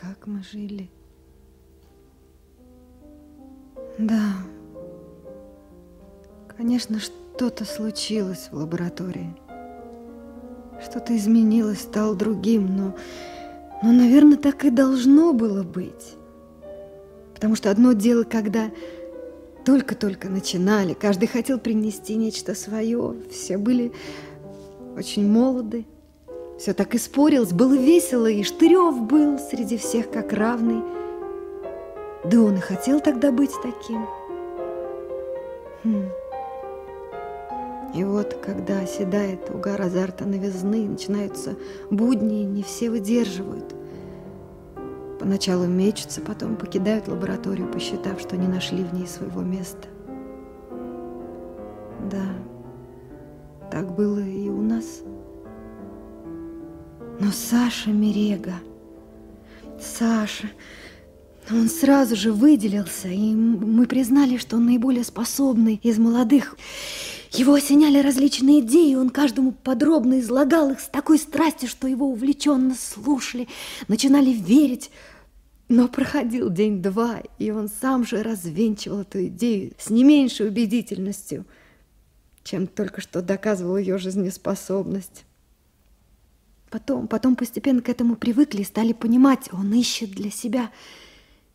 как мы жили. Да, конечно, что-то случилось в лаборатории. Что-то изменилось, стал другим, но, но, наверное, так и должно было быть. Потому что одно дело, когда только-только начинали, каждый хотел принести нечто свое, все были очень молоды, все так и спорилось, было весело, и Штырев был среди всех как равный. Да он и хотел тогда быть таким. Хм. И вот, когда оседает угар азарта новизны, начинаются будни, не все выдерживают. Поначалу мечутся, потом покидают лабораторию, посчитав, что не нашли в ней своего места. Да, так было и у нас. Но Саша Мерега, Саша, он сразу же выделился, и мы признали, что он наиболее способный из молодых. Его осеняли различные идеи, он каждому подробно излагал их с такой страстью, что его увлеченно слушали, начинали верить. Но проходил день-два, и он сам же развенчивал эту идею с не меньшей убедительностью, чем только что доказывал ее жизнеспособность. Потом, потом постепенно к этому привыкли и стали понимать, он ищет для себя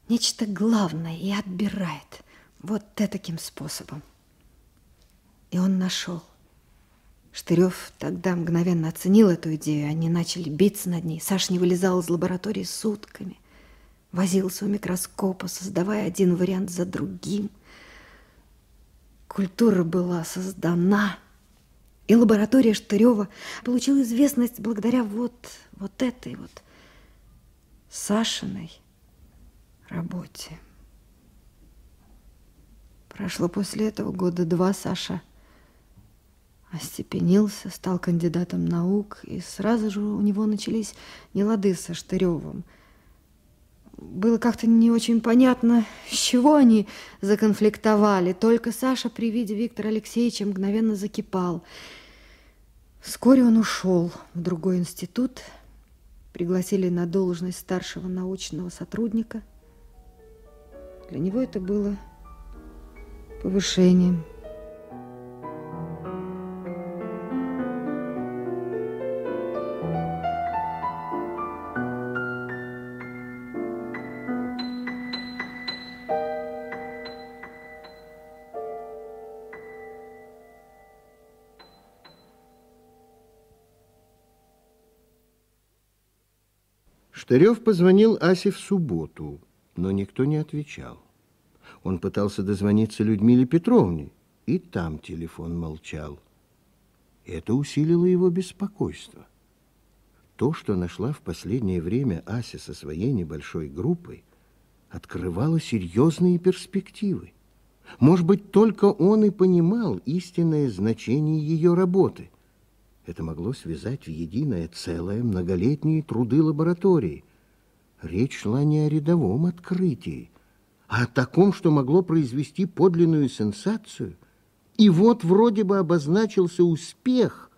нечто главное и отбирает вот таким способом. И он нашел. Штырев тогда мгновенно оценил эту идею, они начали биться над ней. Саша не вылезал из лаборатории сутками, возился у микроскопа, создавая один вариант за другим. Культура была создана, и лаборатория Штырева получила известность благодаря вот, вот этой вот Сашиной работе. Прошло после этого года два Саша – остепенился, стал кандидатом наук, и сразу же у него начались нелады со Штыревым. Было как-то не очень понятно, с чего они законфликтовали. Только Саша при виде Виктора Алексеевича мгновенно закипал. Вскоре он ушел в другой институт, пригласили на должность старшего научного сотрудника. Для него это было повышением. Штырев позвонил Асе в субботу, но никто не отвечал. Он пытался дозвониться Людмиле Петровне, и там телефон молчал. Это усилило его беспокойство. То, что нашла в последнее время Ася со своей небольшой группой, открывало серьезные перспективы. Может быть, только он и понимал истинное значение ее работы. Это могло связать в единое целое многолетние труды лаборатории. Речь шла не о рядовом открытии, а о таком, что могло произвести подлинную сенсацию. И вот вроде бы обозначился успех.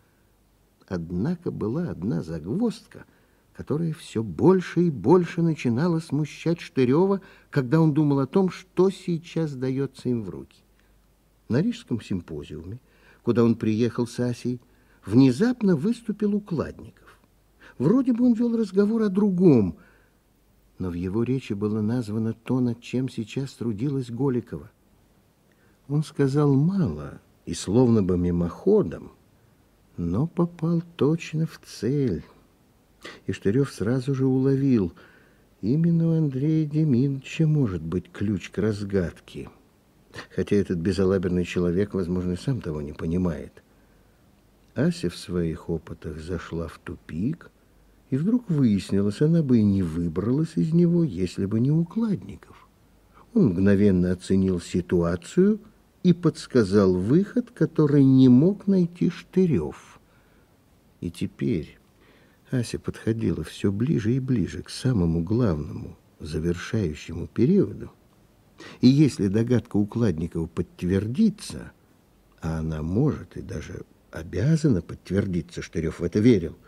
Однако была одна загвоздка, которая все больше и больше начинала смущать Штырева, когда он думал о том, что сейчас дается им в руки. На Рижском симпозиуме, куда он приехал с Асей, внезапно выступил Укладников. Вроде бы он вел разговор о другом, но в его речи было названо то, над чем сейчас трудилась Голикова. Он сказал мало и словно бы мимоходом, но попал точно в цель. И Штырев сразу же уловил, именно у Андрея Демидовича может быть ключ к разгадке. Хотя этот безалаберный человек, возможно, и сам того не понимает. Ася в своих опытах зашла в тупик, и вдруг выяснилось, она бы и не выбралась из него, если бы не укладников. Он мгновенно оценил ситуацию и подсказал выход, который не мог найти Штырев. И теперь Ася подходила все ближе и ближе к самому главному, завершающему периоду. И если догадка Укладникова подтвердится, а она может и даже обязана подтвердиться, Штырев в это верил –